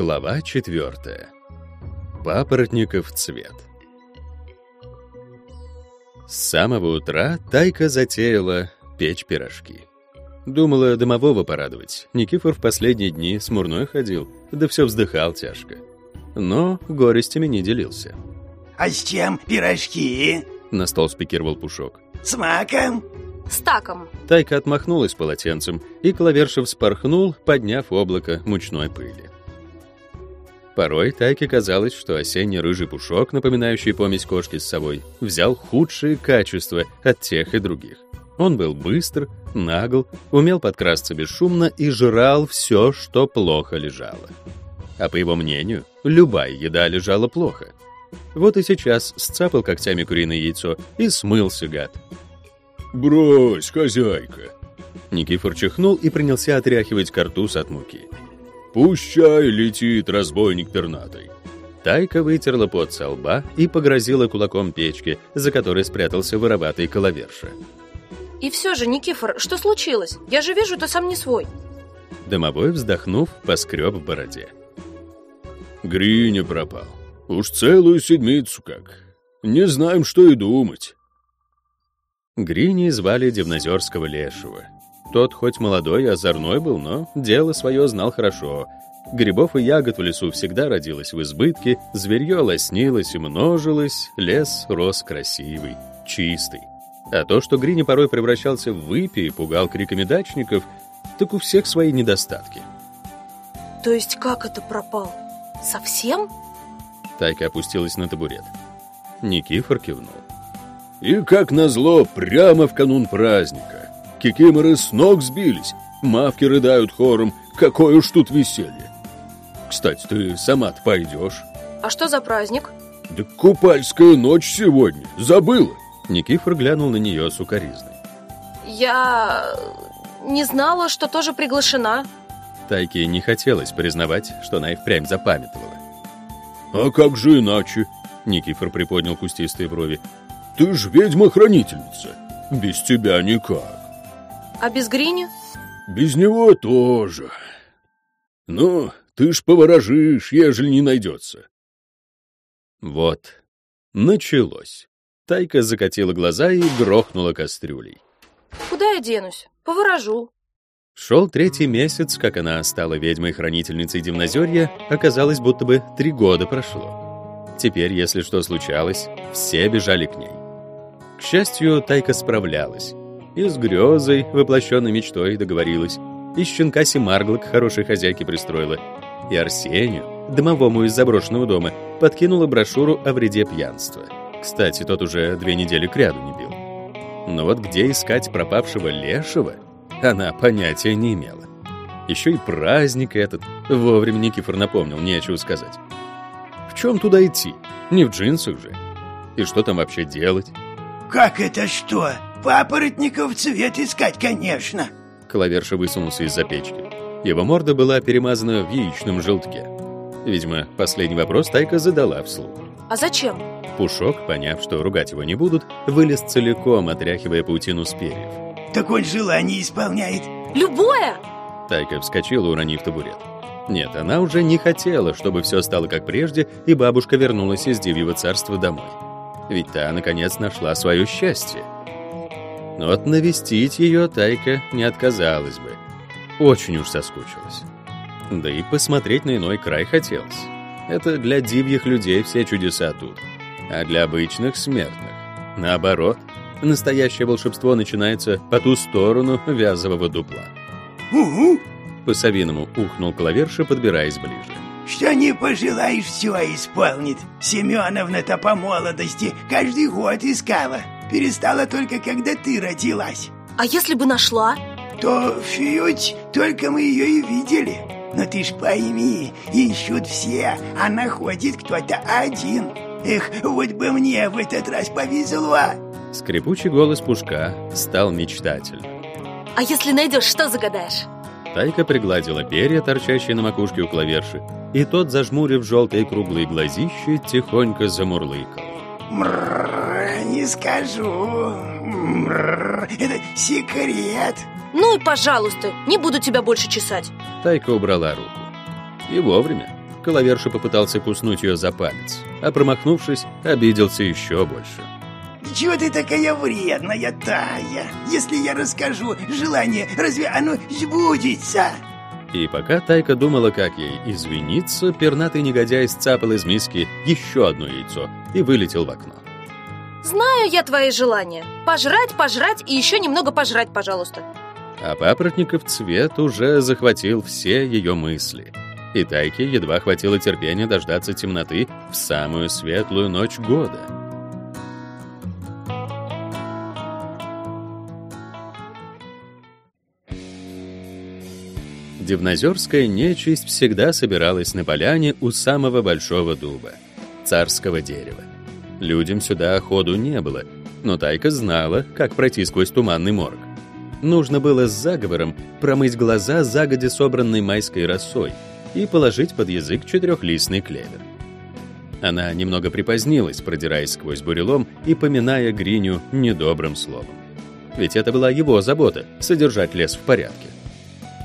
Глава четвертая. Папоротников цвет. С самого утра Тайка затеяла печь пирожки. Думала домового порадовать. Никифор в последние дни смурной ходил, да все вздыхал тяжко. Но горестями не делился. «А с чем пирожки?» На стол спикировал Пушок. «С маком?» С таком. Тайка отмахнулась полотенцем, и Клавершев спорхнул, подняв облако мучной пыли. Порой Тайке казалось, что осенний рыжий пушок, напоминающий помесь кошки с совой, взял худшие качества от тех и других. Он был быстр, нагл, умел подкрасться бесшумно и жрал все, что плохо лежало. А по его мнению, любая еда лежала плохо. Вот и сейчас сцапал когтями куриное яйцо и смылся гад. «Брось, хозяйка!» Никифор чихнул и принялся отряхивать картуз от муки. «Пущай летит разбойник пернатый!» Тайка вытерла пот со лба и погрозила кулаком печки, за которой спрятался вороватый коловерша. И все же, Никифор, что случилось? Я же вижу, ты сам не свой. Домовой, вздохнув, поскреб в бороде. Гриня пропал. Уж целую седмицу как. Не знаем, что и думать. Грини звали Дивнозерского лешего. Тот хоть молодой и озорной был, но дело свое знал хорошо. Грибов и ягод в лесу всегда родилось в избытке, зверье лоснилось и множилось, лес рос красивый, чистый. А то, что Грини порой превращался в выпи и пугал криками дачников, так у всех свои недостатки. То есть как это пропал? Совсем? Тайка опустилась на табурет. Никифор кивнул. И, как назло, прямо в канун праздника. Кикиморы с ног сбились, мавки рыдают хором. Какое уж тут веселье. Кстати, ты сама пойдешь? А что за праздник? Да купальская ночь сегодня. Забыла? Никифор глянул на нее с укоризной. Я не знала, что тоже приглашена. Тайке не хотелось признавать, что она и впрямь запамятовала. «А как же иначе?» Никифор приподнял кустистые брови. Ты ж ведьма-хранительница. Без тебя никак. А без Грини? Без него тоже. Ну, ты ж поворожишь, ежели не найдется. Вот. Началось. Тайка закатила глаза и грохнула кастрюлей. Куда я денусь? Поворожу. Шел третий месяц, как она стала ведьмой-хранительницей Дивнозерья, оказалось, будто бы три года прошло. Теперь, если что случалось, все бежали к ней. К счастью, Тайка справлялась. И с грезой, воплощенной мечтой, договорилась. И щенка Семаргла к хорошей хозяйке пристроила. И Арсению, домовому из заброшенного дома, подкинула брошюру о вреде пьянства. Кстати, тот уже две недели кряду не бил. Но вот где искать пропавшего лешего, она понятия не имела. Еще и праздник этот. Вовремя Никифор напомнил, нечего сказать. В чем туда идти? Не в джинсах же. И что там вообще делать? «Как это что? Папоротников цвет искать, конечно!» Клаверша высунулся из-за печки. Его морда была перемазана в яичном желтке. Видимо, последний вопрос Тайка задала вслух. А зачем? Пушок, поняв, что ругать его не будут, вылез целиком, отряхивая паутину с перьев. «Так он желание исполняет!» Любое! Тайка вскочила, уронив табурет. Нет, она уже не хотела, чтобы все стало как прежде, и бабушка вернулась из Дивьего царства домой ведь та, наконец, нашла свое счастье. Но вот навестить ее Тайка не отказалась бы. Очень уж соскучилась. Да и посмотреть на иной край хотелось. Это для дивьих людей все чудеса тут. А для обычных смертных, наоборот, настоящее волшебство начинается по ту сторону вязового дупла. «Угу!» По-совиному ухнул клаверша, подбираясь ближе. Что не пожелаешь, все исполнит. Семеновна-то по молодости каждый год искала. Перестала только, когда ты родилась. А если бы нашла? То фьють, только мы ее и видели. Но ты ж пойми, ищут все, а находит кто-то один. Эх, вот бы мне в этот раз повезло. Скрипучий голос Пушка стал мечтательным. А если найдешь, что загадаешь? Тайка пригладила перья, торчащие на макушке у клаверши, и тот, зажмурив желтые круглые глазищи, тихонько замурлыкал. Мрррр, не скажу. Это секрет. Ну и пожалуйста, не буду тебя больше чесать. Тайка убрала руку. И вовремя. Коловерша попытался куснуть ее за палец, а промахнувшись, обиделся еще больше. Чего ты такая вредная, Тая? Если я расскажу желание, разве оно сбудется? И пока Тайка думала, как ей извиниться, пернатый негодяй сцапал из миски еще одно яйцо и вылетел в окно. Знаю я твои желания. Пожрать, пожрать и еще немного пожрать, пожалуйста. А папоротников цвет уже захватил все ее мысли. И Тайке едва хватило терпения дождаться темноты в самую светлую ночь года. Дивнозерская нечисть всегда собиралась на поляне у самого большого дуба, царского дерева. Людям сюда ходу не было, но Тайка знала, как пройти сквозь туманный морг. Нужно было с заговором промыть глаза загоди собранной майской росой и положить под язык четырехлистный клевер. Она немного припозднилась, продираясь сквозь бурелом и поминая Гриню недобрым словом. Ведь это была его забота — содержать лес в порядке.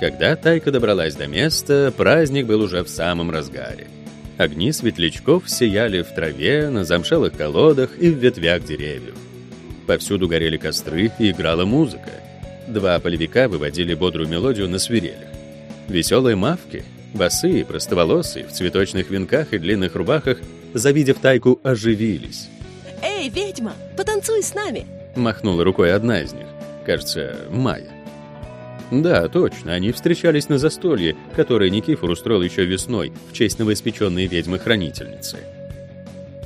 Когда Тайка добралась до места, праздник был уже в самом разгаре. Огни светлячков сияли в траве, на замшелых колодах и в ветвях деревьев. Повсюду горели костры и играла музыка. Два полевика выводили бодрую мелодию на свирелях. Веселые мавки, босые, простоволосые, в цветочных венках и длинных рубахах, завидев Тайку, оживились. «Эй, ведьма, потанцуй с нами!» Махнула рукой одна из них, кажется, Майя. Да, точно, они встречались на застолье, которое Никифор устроил еще весной в честь новоиспеченной ведьмы-хранительницы.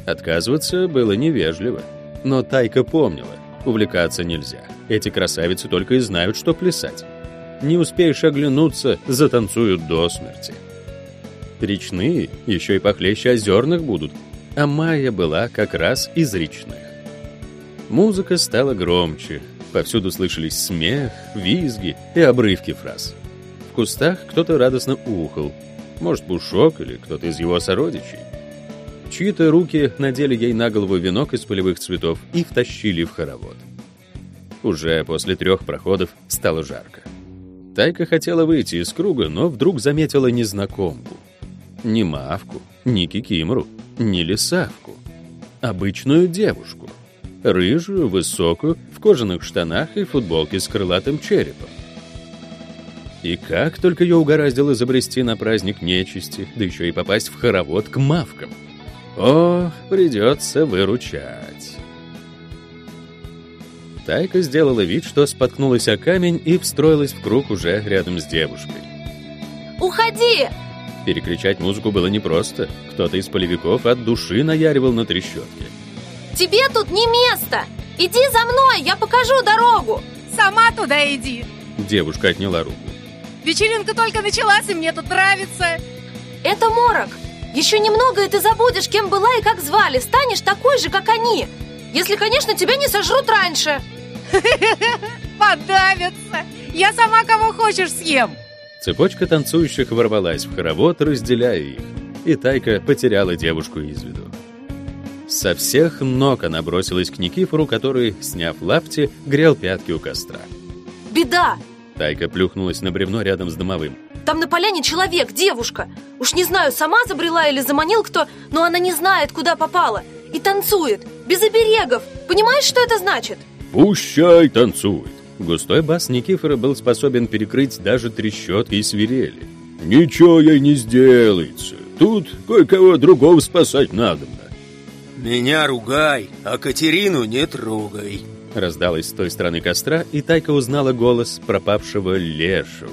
Отказываться было невежливо, но Тайка помнила, увлекаться нельзя. Эти красавицы только и знают, что плясать. Не успеешь оглянуться, затанцуют до смерти. Речные еще и похлеще озерных будут, а Майя была как раз из речных. Музыка стала громче, Повсюду слышались смех, визги и обрывки фраз. В кустах кто-то радостно ухал. Может, Пушок или кто-то из его сородичей. Чьи-то руки надели ей на голову венок из полевых цветов и втащили в хоровод. Уже после трех проходов стало жарко. Тайка хотела выйти из круга, но вдруг заметила незнакомку. Не Мавку, не Кикимору, не Лисавку. Обычную девушку. Рыжую, высокую, кожаных штанах и футболке с крылатым черепом. И как только ее угораздило забрести на праздник нечисти, да еще и попасть в хоровод к мавкам. О, придется выручать. Тайка сделала вид, что споткнулась о камень и встроилась в круг уже рядом с девушкой. «Уходи!» Перекричать музыку было непросто. Кто-то из полевиков от души наяривал на трещотке. «Тебе тут не место! Иди за мной, я покажу дорогу. Сама туда иди. Девушка отняла руку. Вечеринка только началась, и мне тут нравится. Это морок. Еще немного, и ты забудешь, кем была и как звали. Станешь такой же, как они. Если, конечно, тебя не сожрут раньше. Подавятся. Я сама кого хочешь съем. Цепочка танцующих ворвалась в хоровод, разделяя их. И Тайка потеряла девушку из виду. Со всех ног она бросилась к Никифору, который, сняв лапти, грел пятки у костра. «Беда!» Тайка плюхнулась на бревно рядом с домовым. «Там на поляне человек, девушка. Уж не знаю, сама забрела или заманил кто, но она не знает, куда попала. И танцует, без оберегов. Понимаешь, что это значит?» «Пущай танцует!» Густой бас Никифора был способен перекрыть даже трещотки и свирели. «Ничего ей не сделается. Тут кое-кого другого спасать надо. «Меня ругай, а Катерину не трогай!» Раздалось с той стороны костра, и Тайка узнала голос пропавшего лешего.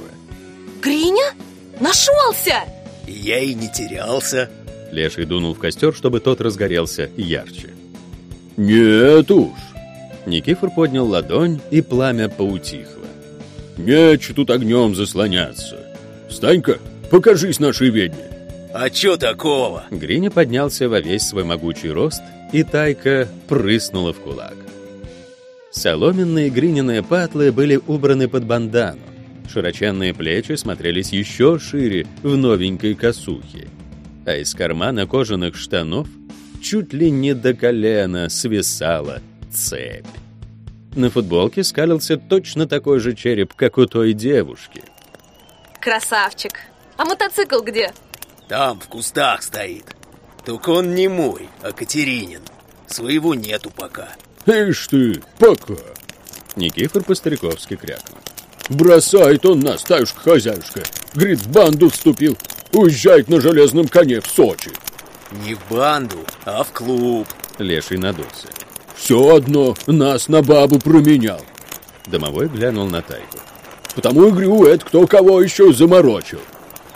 «Гриня? Нашелся!» «Я и не терялся!» Леший дунул в костер, чтобы тот разгорелся ярче. «Нет уж!» Никифор поднял ладонь, и пламя поутихло. «Нече тут огнем заслоняться! Встань-ка, покажись нашей ведьме!» «А чё такого?» Гриня поднялся во весь свой могучий рост, и Тайка прыснула в кулак. Соломенные глиняные патлы были убраны под бандану. Широченные плечи смотрелись еще шире в новенькой косухе. А из кармана кожаных штанов чуть ли не до колена свисала цепь. На футболке скалился точно такой же череп, как у той девушки. Красавчик. А мотоцикл где? Там, в кустах стоит. Только он не мой, а Катеринин. Своего нету пока. Ишь ты, пока. Никифор по-стариковски крякнул. Бросает он нас, таюшка-хозяюшка. Говорит, в банду вступил. Уезжает на железном коне в Сочи. Не в банду, а в клуб. Леший надулся. Все одно нас на бабу променял. Домовой глянул на Тайку. Потому и говорю, это кто кого еще заморочил.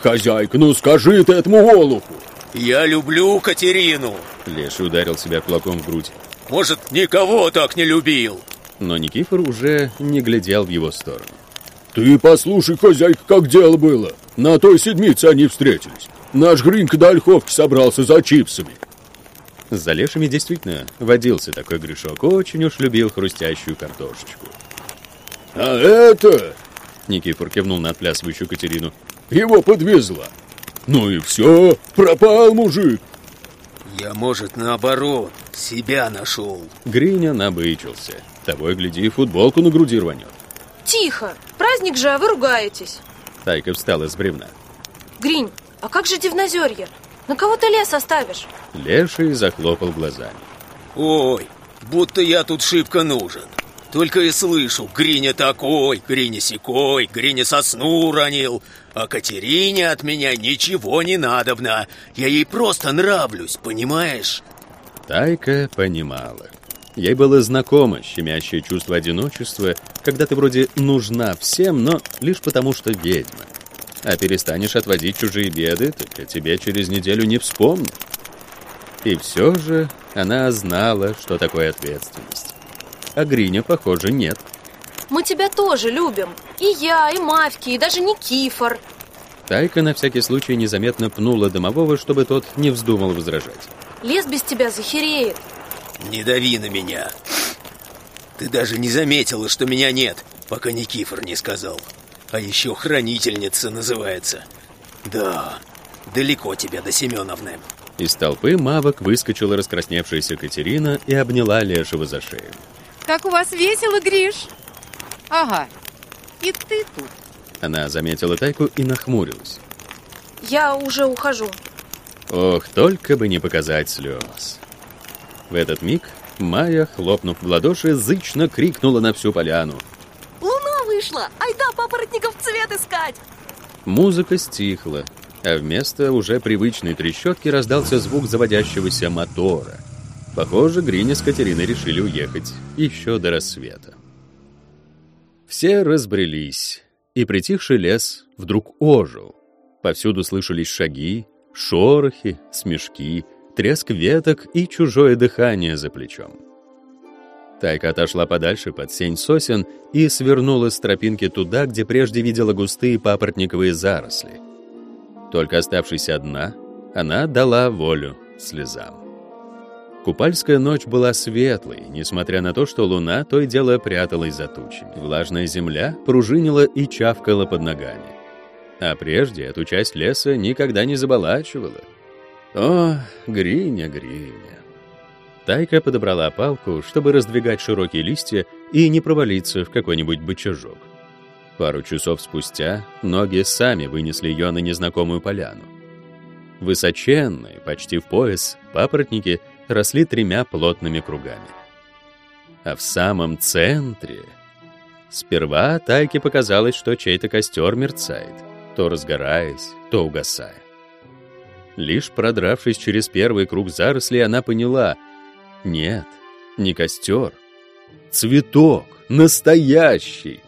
Хозяйка, ну скажи ты этому олуху. Я люблю Катерину. Леший ударил себя кулаком в грудь. Может, никого так не любил. Но Никифор уже не глядел в его сторону. Ты послушай, хозяйка, как дело было. На той седмице они встретились. Наш Гринька до Ольховки собрался за чипсами. За лешими действительно водился такой грешок. Очень уж любил хрустящую картошечку. А это... Никифор кивнул на отплясывающую Катерину. Его подвезла. Ну и все, пропал мужик. Я, может, наоборот, себя нашел. Гриня набычился. Того и гляди, футболку на груди рванет. Тихо! Праздник же, а вы ругаетесь. Тайка встала с бревна. Гринь, а как же Дивнозерье? На кого ты лес оставишь? Леший захлопал глазами. Ой, будто я тут шибко нужен. Только и слышу, Гриня такой, Гриня сякой, Гриня сосну уронил. А Катерине от меня ничего не надобно. Я ей просто нравлюсь, понимаешь? Тайка понимала. Ей было знакомо щемящее чувство одиночества, когда ты вроде нужна всем, но лишь потому, что ведьма. А перестанешь отводить чужие беды, так о тебе через неделю не вспомнят. И все же она знала, что такое ответственность. А Гриня, похоже, нет. Мы тебя тоже любим. И я, и Мавки, и даже Никифор. Тайка на всякий случай незаметно пнула домового, чтобы тот не вздумал возражать. Лес без тебя захереет. Не дави на меня. Ты даже не заметила, что меня нет, пока Никифор не сказал. А еще хранительница называется. Да, далеко тебя до Семеновны. Из толпы мавок выскочила раскрасневшаяся Катерина и обняла Лешего за шею. Как у вас весело, Гриш? Ага, и ты тут. Она заметила Тайку и нахмурилась. Я уже ухожу. Ох, только бы не показать слез. В этот миг Майя, хлопнув в ладоши, зычно крикнула на всю поляну. Луна вышла! Айда папоротников цвет искать! Музыка стихла, а вместо уже привычной трещотки раздался звук заводящегося мотора. Похоже, Гриня с Катериной решили уехать еще до рассвета. Все разбрелись, и притихший лес вдруг ожил. Повсюду слышались шаги, шорохи, смешки, треск веток и чужое дыхание за плечом. Тайка отошла подальше под сень сосен и свернула с тропинки туда, где прежде видела густые папоротниковые заросли. Только оставшись одна, она дала волю слезам. Купальская ночь была светлой, несмотря на то, что луна то и дело пряталась за тучами. Влажная земля пружинила и чавкала под ногами. А прежде эту часть леса никогда не заболачивала. О, Гриня, Гриня. Тайка подобрала палку, чтобы раздвигать широкие листья и не провалиться в какой-нибудь бычажок. Пару часов спустя ноги сами вынесли ее на незнакомую поляну. Высоченные, почти в пояс, папоротники росли тремя плотными кругами. А в самом центре... Сперва Тайке показалось, что чей-то костер мерцает, то разгораясь, то угасая. Лишь продравшись через первый круг зарослей, она поняла — нет, не костер. Цветок, настоящий.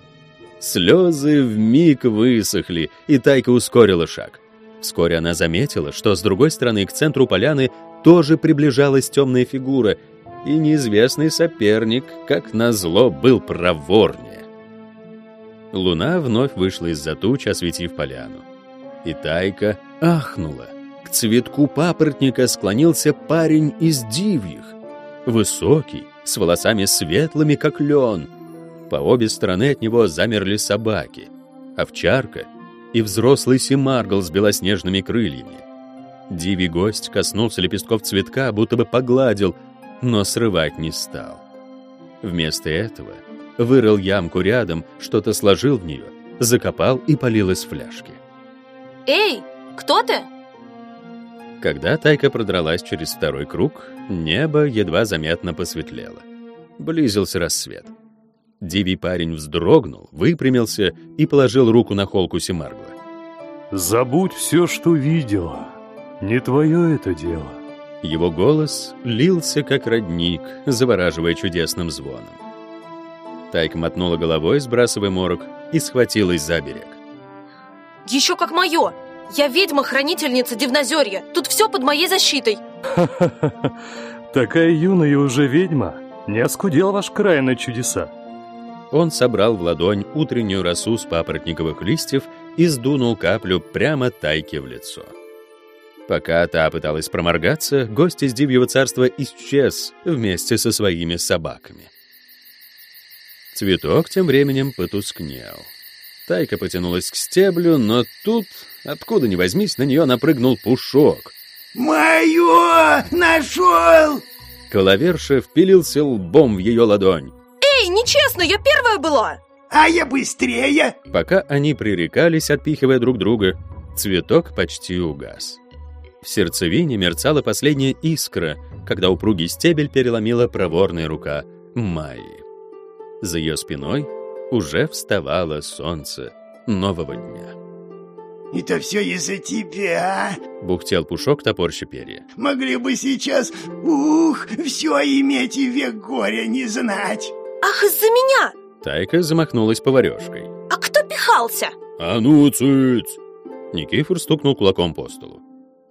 Слезы вмиг высохли, и Тайка ускорила шаг. Вскоре она заметила, что с другой стороны к центру поляны тоже приближалась темная фигура, и неизвестный соперник, как назло, был проворнее. Луна вновь вышла из-за туч, осветив поляну. И Тайка ахнула. К цветку папоротника склонился парень из дивьих. Высокий, с волосами светлыми, как лен. По обе стороны от него замерли собаки. Овчарка и взрослый семаргл с белоснежными крыльями. Дивий гость коснулся лепестков цветка, будто бы погладил, но срывать не стал. Вместо этого вырыл ямку рядом, что-то сложил в нее, закопал и полил из фляжки. Эй, кто ты? Когда Тайка продралась через второй круг, небо едва заметно посветлело. Близился рассвет. Дивий парень вздрогнул, выпрямился и положил руку на холку Семаргла. «Забудь все, что видела. Не твое это дело». Его голос лился, как родник, завораживая чудесным звоном. Тайка мотнула головой, сбрасывая морок, и схватилась за берег. Еще как мое! Я ведьма-хранительница Дивнозерья. Тут все под моей защитой. Такая юная уже ведьма. Не оскудел ваш край на чудеса. Он собрал в ладонь утреннюю росу с папоротниковых листьев и сдунул каплю прямо Тайке в лицо. Пока та пыталась проморгаться, гость из Дивьего царства исчез вместе со своими собаками. Цветок тем временем потускнел. Тайка потянулась к стеблю, но тут, откуда ни возьмись, на нее напрыгнул пушок. «Мое! Нашел!» Коловерша впилился лбом в ее ладонь. Эй, нечестно, я первая была! А я быстрее! Пока они пререкались, отпихивая друг друга, цветок почти угас. В сердцевине мерцала последняя искра, когда упругий стебель переломила проворная рука Майи. За ее спиной уже вставало солнце нового дня. Это все из-за тебя. Бухтел пушок топорща перья. Могли бы сейчас, ух, все иметь и век горя не знать. Ах, из-за меня! Тайка замахнулась поварешкой. А кто пихался? «А ну, цыц! Никифор стукнул кулаком по столу.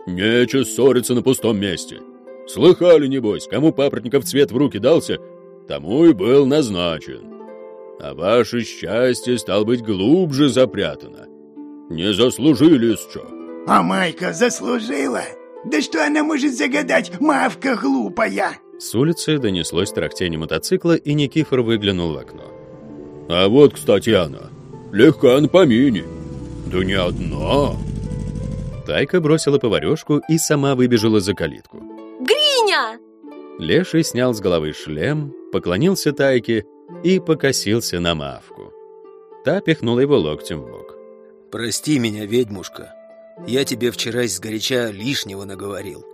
Нече ссориться на пустом месте. Слыхали, небось, кому папоротников цвет в руки дался, тому и был назначен. А ваше счастье, стал быть, глубже запрятано. Не заслужили что. А Майка заслужила? Да что она может загадать, мавка глупая? С улицы донеслось трахтение мотоцикла, и Никифор выглянул в окно. А вот, кстати, она. Легка на помине. Да не одна. Тайка бросила поварешку и сама выбежала за калитку. Гриня! Леший снял с головы шлем, поклонился Тайке и покосился на Мавку. Та пихнула его локтем в бок. Прости меня, ведьмушка. Я тебе вчера сгоряча лишнего наговорил.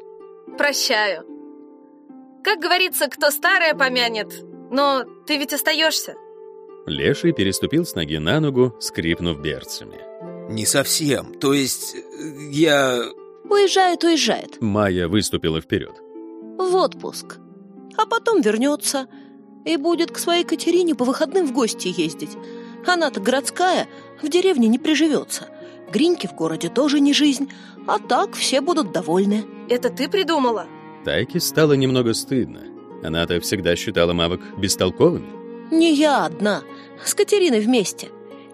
Прощаю. Как говорится, кто старое помянет. Но ты ведь остаешься. Леший переступил с ноги на ногу, скрипнув берцами. Не совсем. То есть, э, я... Уезжает, уезжает. Майя выступила вперед. В отпуск. А потом вернется и будет к своей Катерине по выходным в гости ездить. Она-то городская, в деревне не приживется. Гриньки в городе тоже не жизнь, а так все будут довольны. Это ты придумала? Тайке стало немного стыдно. Она-то всегда считала мавок бестолковыми. Не я одна, с Катериной вместе.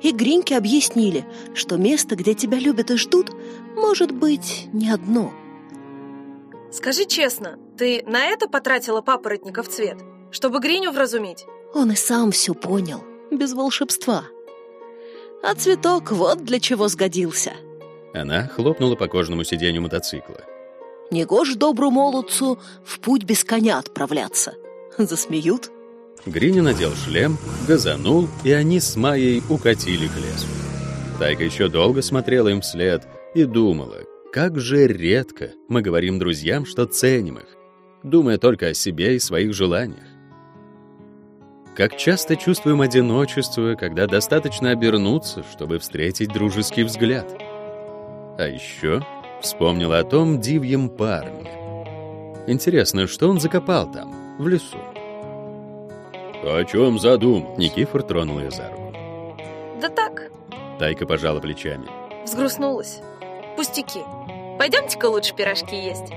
И Гриньки объяснили, что место, где тебя любят и ждут, может быть не одно. Скажи честно, ты на это потратила папоротников цвет? Чтобы Гриню вразумить? Он и сам все понял, без волшебства. А цветок вот для чего сгодился. Она хлопнула по кожному сиденью мотоцикла. Негож добру молодцу в путь без коня отправляться. Засмеют. Гриня надел шлем, газанул, и они с Майей укатили к лесу. Тайка еще долго смотрела им вслед и думала, как же редко мы говорим друзьям, что ценим их, думая только о себе и своих желаниях. Как часто чувствуем одиночество, когда достаточно обернуться, чтобы встретить дружеский взгляд. А еще вспомнила о том дивьем парне. Интересно, что он закопал там, в лесу? О чем задумал? Никифор тронул ее за руку. Да так, Тайка пожала плечами. взгрустнулась. Пустяки. Пойдемте-ка лучше пирожки есть.